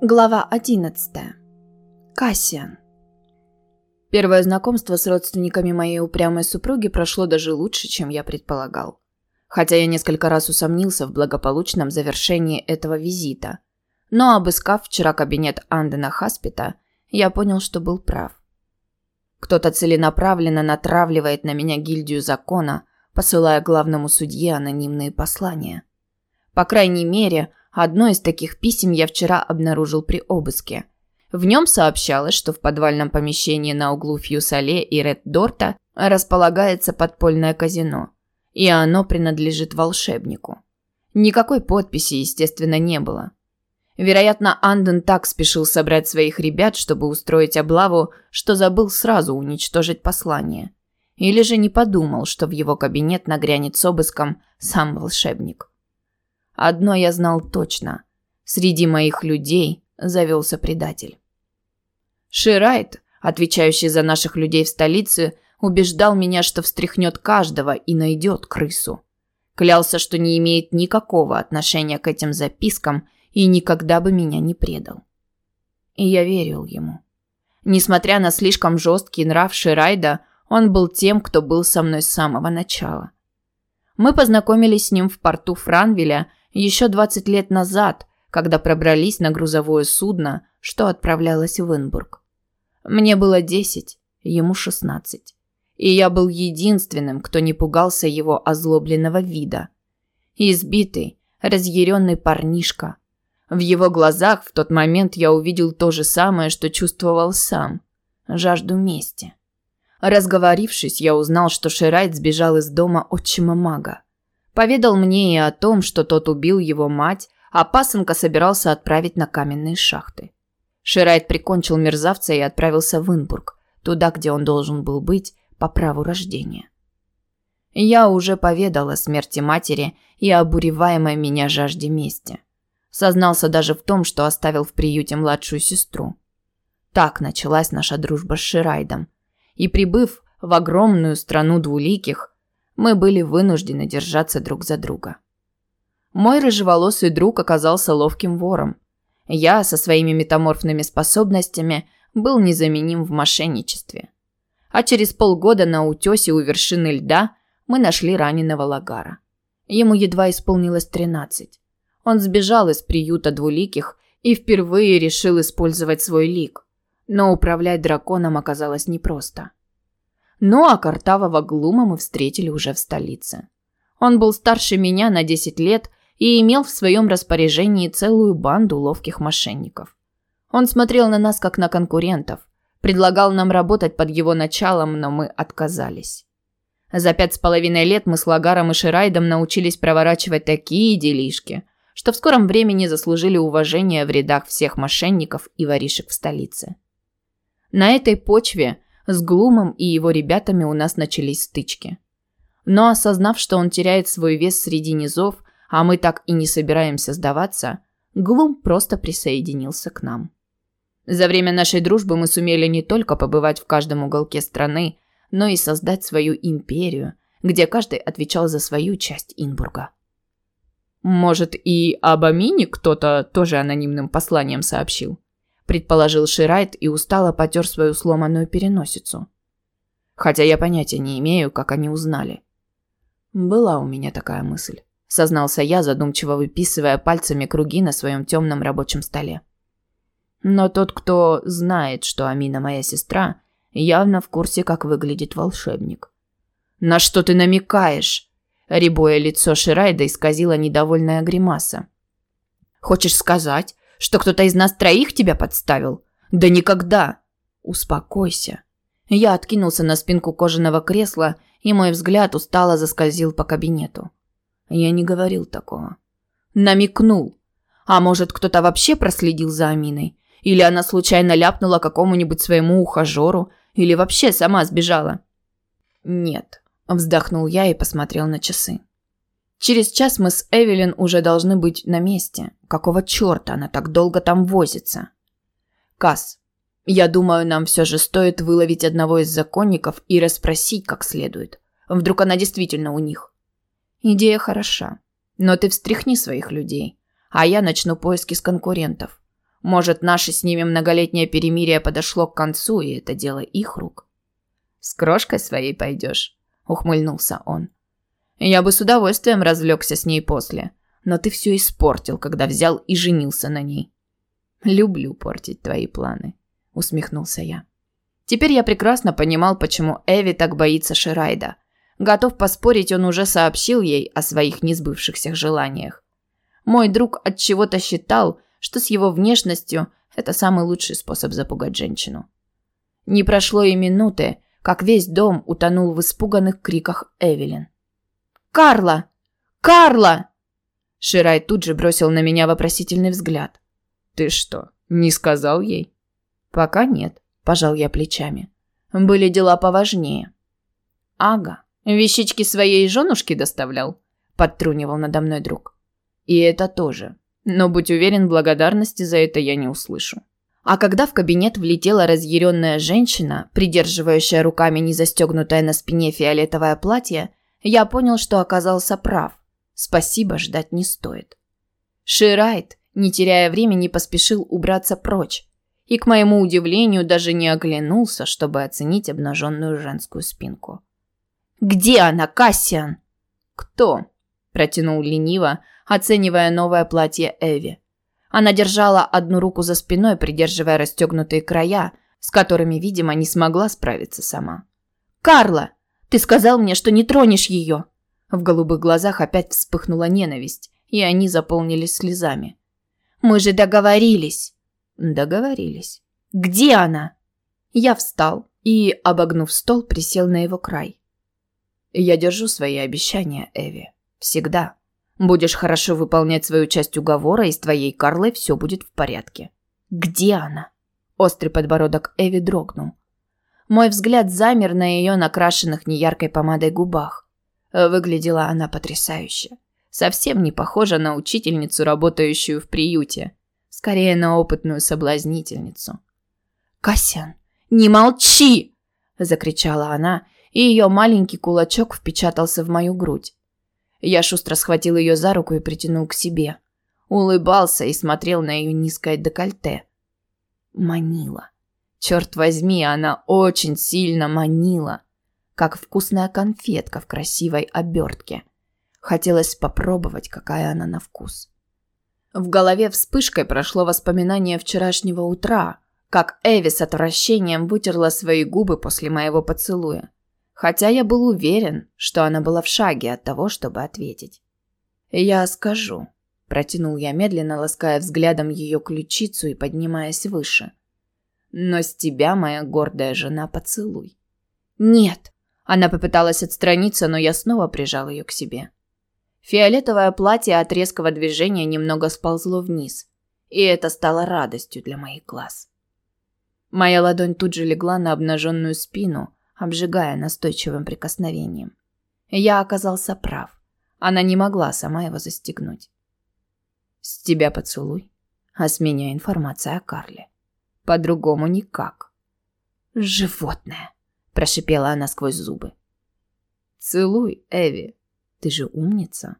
Глава 11. Кассиан. Первое знакомство с родственниками моей упрямой супруги прошло даже лучше, чем я предполагал. Хотя я несколько раз усомнился в благополучном завершении этого визита. Но обыскав вчера кабинет Андена Хаспита, я понял, что был прав. Кто-то целенаправленно натравливает на меня гильдию закона, посылая главному судье анонимные послания. По крайней мере, Одно из таких писем я вчера обнаружил при обыске. В нем сообщалось, что в подвальном помещении на углу Фьюсале и Реддорта располагается подпольное казино, и оно принадлежит волшебнику. Никакой подписи, естественно, не было. Вероятно, Анден так спешил собрать своих ребят, чтобы устроить облаву, что забыл сразу уничтожить послание. Или же не подумал, что в его кабинет нагрянет с обыском сам волшебник. Одно я знал точно. Среди моих людей завелся предатель. Ширайт, отвечающий за наших людей в столице, убеждал меня, что встряхнет каждого и найдет крысу. Клялся, что не имеет никакого отношения к этим запискам и никогда бы меня не предал. И я верил ему. Несмотря на слишком жесткий нрав Ширайда, он был тем, кто был со мной с самого начала. Мы познакомились с ним в порту Франвиля еще 20 лет назад, когда пробрались на грузовое судно, что отправлялось в Инбург. Мне было 10, ему 16. И я был единственным, кто не пугался его озлобленного вида. Избитый, разъяренный парнишка. В его глазах в тот момент я увидел то же самое, что чувствовал сам. Жажду мести. Разговорившись, я узнал, что Ширайт сбежал из дома отчима мага. Поведал мне и о том, что тот убил его мать, а пасынка собирался отправить на каменные шахты. Ширайт прикончил мерзавца и отправился в Инбург, туда, где он должен был быть по праву рождения. Я уже поведал о смерти матери и о буреваемой меня жажде мести. Сознался даже в том, что оставил в приюте младшую сестру. Так началась наша дружба с Ширайдом. И прибыв в огромную страну двуликих, мы были вынуждены держаться друг за друга. Мой рыжеволосый друг оказался ловким вором. Я со своими метаморфными способностями был незаменим в мошенничестве. А через полгода на утёсе у вершины льда мы нашли раненого Лагара. Ему едва исполнилось 13. Он сбежал из приюта двуликих и впервые решил использовать свой лик. Но управлять драконом оказалось непросто. Ну а Картавого Глума мы встретили уже в столице. Он был старше меня на 10 лет и имел в своем распоряжении целую банду ловких мошенников. Он смотрел на нас как на конкурентов, предлагал нам работать под его началом, но мы отказались. За пять с половиной лет мы с Лагаром и Ширайдом научились проворачивать такие делишки, что в скором времени заслужили уважение в рядах всех мошенников и воришек в столице. На этой почве с Глумом и его ребятами у нас начались стычки. Но осознав, что он теряет свой вес среди низов, а мы так и не собираемся сдаваться, Глум просто присоединился к нам. За время нашей дружбы мы сумели не только побывать в каждом уголке страны, но и создать свою империю, где каждый отвечал за свою часть Инбурга. Может, и об Амине кто-то тоже анонимным посланием сообщил? Предположил Ширайт и устало потер свою сломанную переносицу. Хотя я понятия не имею, как они узнали. Была у меня такая мысль, сознался я, задумчиво выписывая пальцами круги на своем темном рабочем столе. Но тот, кто знает, что Амина моя сестра, явно в курсе, как выглядит волшебник. На что ты намекаешь? Рябое лицо Ширайда исказило недовольная гримаса. Хочешь сказать, что кто-то из нас троих тебя подставил? Да никогда. Успокойся. Я откинулся на спинку кожаного кресла, и мой взгляд устало заскользил по кабинету. Я не говорил такого. Намекнул. А может, кто-то вообще проследил за Аминой? Или она случайно ляпнула какому-нибудь своему ухажеру? Или вообще сама сбежала? Нет. Вздохнул я и посмотрел на часы. Через час мы с Эвелин уже должны быть на месте. Какого черта она так долго там возится? Кас, я думаю, нам все же стоит выловить одного из законников и расспросить как следует. Вдруг она действительно у них. Идея хороша. Но ты встряхни своих людей, а я начну поиски с конкурентов. Может, наше с ними многолетнее перемирие подошло к концу, и это дело их рук. «С крошкой своей пойдешь», – ухмыльнулся он. «Я бы с удовольствием развлекся с ней после, но ты все испортил, когда взял и женился на ней». «Люблю портить твои планы», – усмехнулся я. Теперь я прекрасно понимал, почему Эви так боится Ширайда. Готов поспорить, он уже сообщил ей о своих несбывшихся желаниях. Мой друг от чего-то считал, что с его внешностью это самый лучший способ запугать женщину. Не прошло и минуты, как весь дом утонул в испуганных криках Эвелин. «Карла! Карла!» Ширай тут же бросил на меня вопросительный взгляд. «Ты что, не сказал ей?» «Пока нет», – пожал я плечами. «Были дела поважнее». «Ага, вещички своей женушки доставлял?» – подтрунивал надо мной друг. «И это тоже. Но будь уверен, благодарности за это я не услышу». А когда в кабинет влетела разъяренная женщина, придерживающая руками незастегнутое на спине фиолетовое платье, я понял, что оказался прав. Спасибо ждать не стоит. Ширайт, не теряя времени, поспешил убраться прочь. И, к моему удивлению, даже не оглянулся, чтобы оценить обнаженную женскую спинку. «Где она, Кассиан?» «Кто?» – протянул лениво, оценивая новое платье Эви. Она держала одну руку за спиной, придерживая расстегнутые края, с которыми, видимо, не смогла справиться сама. «Карла, ты сказал мне, что не тронешь ее!» В голубых глазах опять вспыхнула ненависть, и они заполнились слезами. «Мы же договорились!» «Договорились. Где она?» Я встал и, обогнув стол, присел на его край. «Я держу свои обещания, Эви. Всегда». Будешь хорошо выполнять свою часть уговора, и с твоей Карлой все будет в порядке. Где она? Острый подбородок Эви дрогнул. Мой взгляд замер на ее накрашенных неяркой помадой губах. Выглядела она потрясающе. Совсем не похожа на учительницу, работающую в приюте. Скорее, на опытную соблазнительницу. «Касян, не молчи!» – закричала она, и ее маленький кулачок впечатался в мою грудь. Я шустро схватил ее за руку и притянул к себе. Улыбался и смотрел на ее низкое декольте. Манила. Черт возьми, она очень сильно манила. Как вкусная конфетка в красивой обертке. Хотелось попробовать, какая она на вкус. В голове вспышкой прошло воспоминание вчерашнего утра, как Эви с отвращением вытерла свои губы после моего поцелуя хотя я был уверен, что она была в шаге от того, чтобы ответить. «Я скажу», – протянул я медленно, лаская взглядом ее ключицу и поднимаясь выше. «Но с тебя, моя гордая жена, поцелуй». «Нет!» Она попыталась отстраниться, но я снова прижал ее к себе. Фиолетовое платье от резкого движения немного сползло вниз, и это стало радостью для моих глаз. Моя ладонь тут же легла на обнаженную спину, обжигая настойчивым прикосновением. Я оказался прав. Она не могла сама его застегнуть. «С тебя поцелуй, а с меня информация о Карле. По-другому никак». «Животное!» – прошипела она сквозь зубы. «Целуй, Эви, ты же умница».